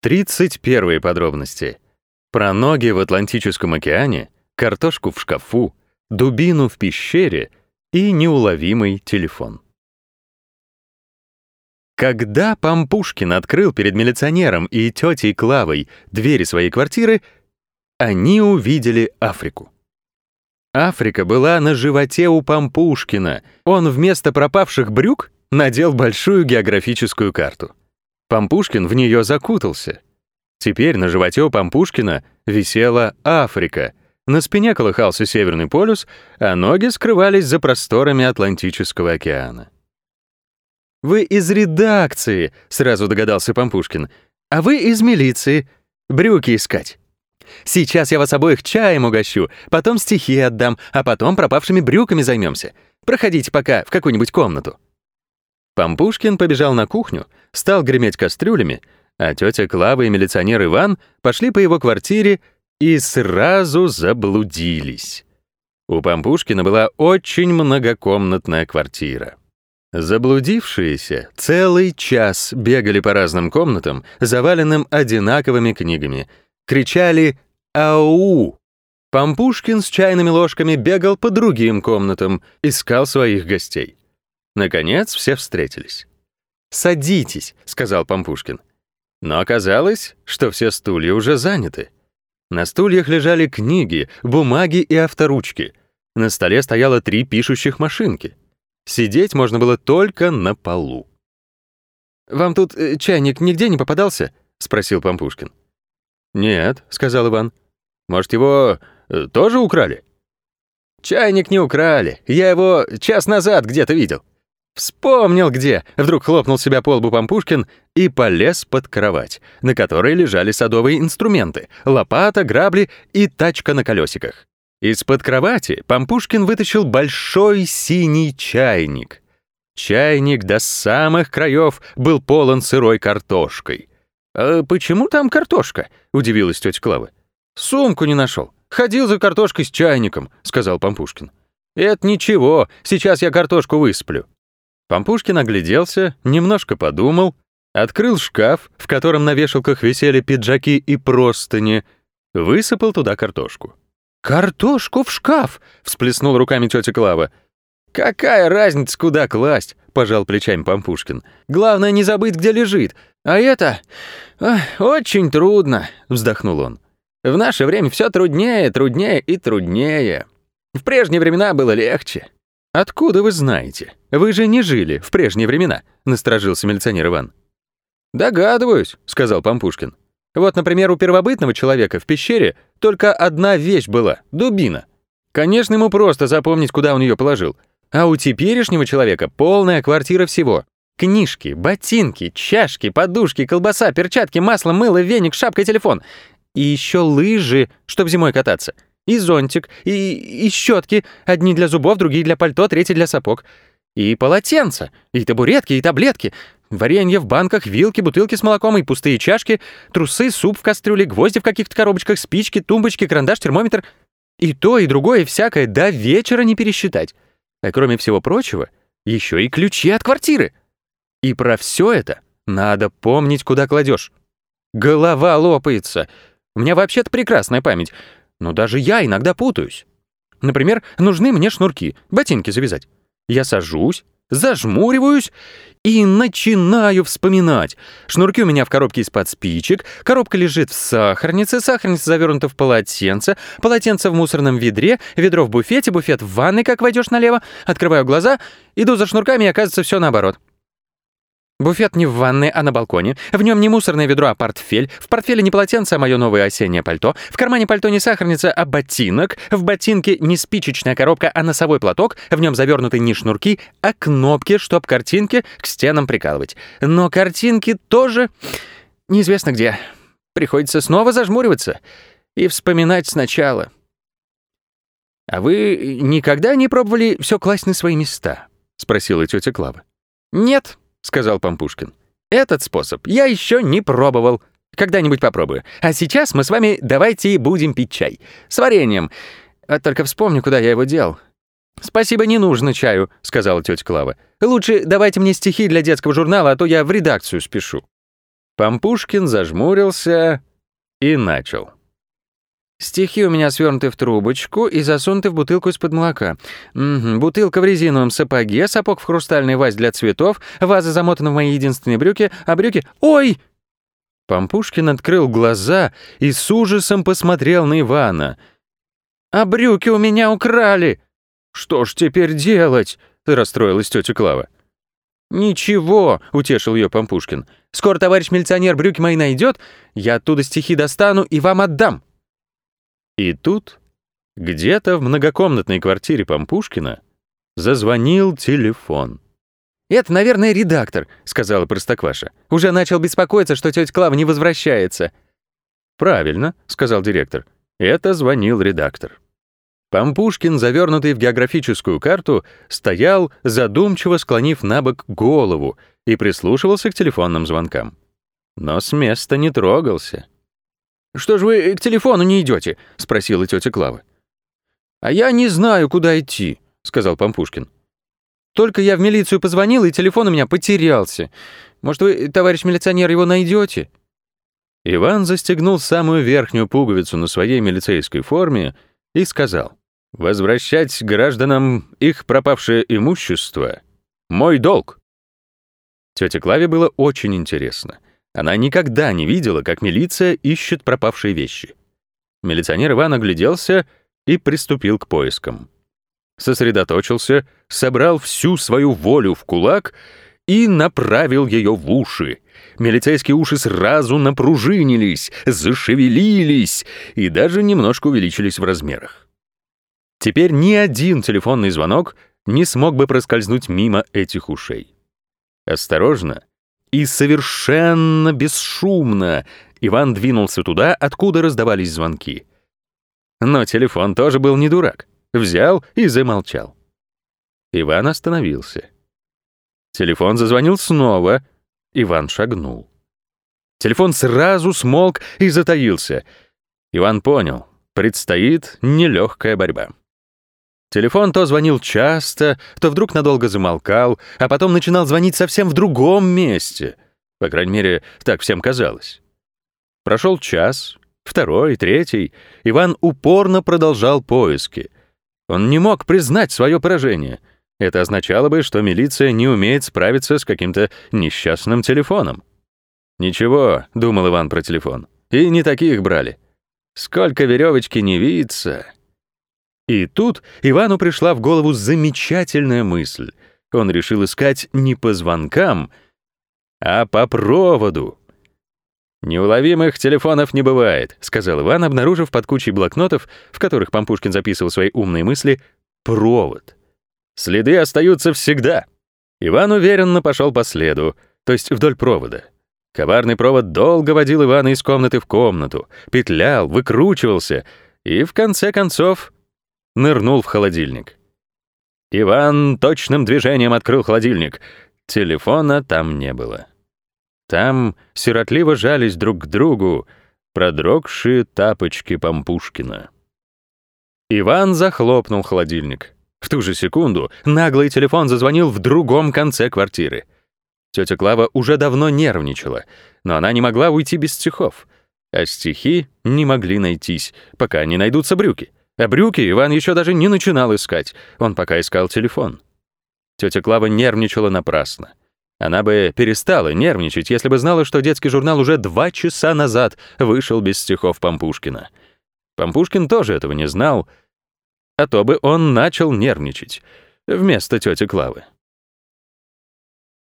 31 подробности. Про ноги в Атлантическом океане, картошку в шкафу, дубину в пещере и неуловимый телефон. Когда Пампушкин открыл перед милиционером и тетей Клавой двери своей квартиры, они увидели Африку. Африка была на животе у Пампушкина. Он вместо пропавших брюк надел большую географическую карту. Пампушкин в нее закутался. Теперь на животе у Пампушкина висела Африка. На спине колыхался Северный полюс, а ноги скрывались за просторами Атлантического океана. «Вы из редакции», — сразу догадался Пампушкин. «А вы из милиции. Брюки искать». Сейчас я вас обоих чаем угощу, потом стихи отдам, а потом пропавшими брюками займемся. Проходите пока в какую-нибудь комнату». Пампушкин побежал на кухню, стал греметь кастрюлями, а тетя Клава и милиционер Иван пошли по его квартире и сразу заблудились. У Пампушкина была очень многокомнатная квартира. Заблудившиеся целый час бегали по разным комнатам, заваленным одинаковыми книгами, кричали «Ау!». Пампушкин с чайными ложками бегал по другим комнатам, искал своих гостей. Наконец все встретились. «Садитесь», — сказал Пампушкин. Но оказалось, что все стулья уже заняты. На стульях лежали книги, бумаги и авторучки. На столе стояло три пишущих машинки. Сидеть можно было только на полу. «Вам тут э, чайник нигде не попадался?» — спросил Пампушкин. «Нет», — сказал Иван. «Может, его э, тоже украли?» «Чайник не украли. Я его час назад где-то видел». «Вспомнил где!» — вдруг хлопнул себя по лбу Пампушкин и полез под кровать, на которой лежали садовые инструменты — лопата, грабли и тачка на колесиках. Из-под кровати Пампушкин вытащил большой синий чайник. Чайник до самых краев был полон сырой картошкой. «А почему там картошка?» — удивилась тетя Клава. «Сумку не нашел. Ходил за картошкой с чайником», — сказал Пампушкин. «Это ничего, сейчас я картошку высплю». Пампушкин огляделся, немножко подумал, открыл шкаф, в котором на вешалках висели пиджаки и простыни, высыпал туда картошку. «Картошку в шкаф!» — всплеснул руками тетя Клава. «Какая разница, куда класть?» — пожал плечами Пампушкин. «Главное не забыть, где лежит. А это... Очень трудно», — вздохнул он. «В наше время все труднее, труднее и труднее. В прежние времена было легче». «Откуда вы знаете? Вы же не жили в прежние времена», — насторожился милиционер Иван. «Догадываюсь», — сказал Пампушкин. «Вот, например, у первобытного человека в пещере только одна вещь была — дубина. Конечно, ему просто запомнить, куда он ее положил. А у теперешнего человека полная квартира всего. Книжки, ботинки, чашки, подушки, колбаса, перчатки, масло, мыло, веник, шапка и телефон. И еще лыжи, чтобы зимой кататься. И зонтик, и, и щетки. Одни для зубов, другие для пальто, третьи для сапог. И полотенца, и табуретки, и таблетки. Варенье в банках, вилки, бутылки с молоком и пустые чашки, трусы, суп в кастрюле, гвозди в каких-то коробочках, спички, тумбочки, карандаш, термометр. И то, и другое, всякое до вечера не пересчитать. А кроме всего прочего, еще и ключи от квартиры. И про все это надо помнить, куда кладешь. Голова лопается. У меня вообще-то прекрасная память, но даже я иногда путаюсь. Например, нужны мне шнурки, ботинки завязать. Я сажусь, зажмуриваюсь и начинаю вспоминать. Шнурки у меня в коробке из-под спичек, коробка лежит в сахарнице, сахарница завернута в полотенце, полотенце в мусорном ведре, ведро в буфете, буфет в ванной, как войдешь налево, открываю глаза, иду за шнурками, и оказывается все наоборот. Буфет не в ванной, а на балконе. В нем не мусорное ведро, а портфель. В портфеле не полотенце, а мое новое осеннее пальто. В кармане пальто не сахарница, а ботинок. В ботинке не спичечная коробка, а носовой платок. В нем завернуты не шнурки, а кнопки, чтоб картинки к стенам прикалывать. Но картинки тоже неизвестно где. Приходится снова зажмуриваться и вспоминать сначала. «А вы никогда не пробовали все класть на свои места?» — спросила тетя Клава. «Нет», — сказал Пампушкин. «Этот способ я еще не пробовал. Когда-нибудь попробую. А сейчас мы с вами давайте будем пить чай. С вареньем. А только вспомню, куда я его дел». «Спасибо, не нужно чаю», — сказала тетя Клава. «Лучше давайте мне стихи для детского журнала, а то я в редакцию спешу». Пампушкин зажмурился и начал. Стихи у меня свернуты в трубочку и засунуты в бутылку из-под молока. Угу. Бутылка в резиновом сапоге, сапог в хрустальной вазе для цветов, ваза замотана в мои единственные брюки, а брюки... Ой! Пампушкин открыл глаза и с ужасом посмотрел на Ивана. «А брюки у меня украли!» «Что ж теперь делать?» — расстроилась тетя Клава. «Ничего», — утешил ее Пампушкин. «Скоро товарищ милиционер брюки мои найдет, я оттуда стихи достану и вам отдам». И тут, где-то в многокомнатной квартире Пампушкина, зазвонил телефон. «Это, наверное, редактор», — сказала Простокваша. «Уже начал беспокоиться, что тетя Клава не возвращается». «Правильно», — сказал директор. Это звонил редактор. Пампушкин, завернутый в географическую карту, стоял, задумчиво склонив на бок голову и прислушивался к телефонным звонкам. Но с места не трогался. «Что ж вы к телефону не идете?» — спросила тетя Клава. «А я не знаю, куда идти», — сказал Пампушкин. «Только я в милицию позвонил, и телефон у меня потерялся. Может, вы, товарищ милиционер, его найдете?» Иван застегнул самую верхнюю пуговицу на своей милицейской форме и сказал, «Возвращать гражданам их пропавшее имущество — мой долг». Тете Клаве было очень интересно. Она никогда не видела, как милиция ищет пропавшие вещи. Милиционер Иван огляделся и приступил к поискам. Сосредоточился, собрал всю свою волю в кулак и направил ее в уши. Милицейские уши сразу напружинились, зашевелились и даже немножко увеличились в размерах. Теперь ни один телефонный звонок не смог бы проскользнуть мимо этих ушей. Осторожно и совершенно бесшумно Иван двинулся туда, откуда раздавались звонки. Но телефон тоже был не дурак. Взял и замолчал. Иван остановился. Телефон зазвонил снова — Иван шагнул. Телефон сразу смолк и затаился. Иван понял, предстоит нелегкая борьба. Телефон то звонил часто, то вдруг надолго замолкал, а потом начинал звонить совсем в другом месте. По крайней мере, так всем казалось. Прошел час, второй, третий. Иван упорно продолжал поиски. Он не мог признать свое поражение — это означало бы, что милиция не умеет справиться с каким-то несчастным телефоном. «Ничего», — думал Иван про телефон, — «и не таких брали. Сколько веревочки не видится». И тут Ивану пришла в голову замечательная мысль. Он решил искать не по звонкам, а по проводу. «Неуловимых телефонов не бывает», — сказал Иван, обнаружив под кучей блокнотов, в которых Пампушкин записывал свои умные мысли, провод. Следы остаются всегда. Иван уверенно пошел по следу, то есть вдоль провода. Коварный провод долго водил Ивана из комнаты в комнату, петлял, выкручивался и, в конце концов, нырнул в холодильник. Иван точным движением открыл холодильник. Телефона там не было. Там сиротливо жались друг к другу продрогшие тапочки Пампушкина. Иван захлопнул холодильник. В ту же секунду наглый телефон зазвонил в другом конце квартиры. Тетя Клава уже давно нервничала, но она не могла уйти без стихов. А стихи не могли найтись, пока не найдутся брюки. А брюки Иван еще даже не начинал искать, он пока искал телефон. Тетя Клава нервничала напрасно. Она бы перестала нервничать, если бы знала, что детский журнал уже два часа назад вышел без стихов Пампушкина. Пампушкин тоже этого не знал, а то бы он начал нервничать вместо тети Клавы.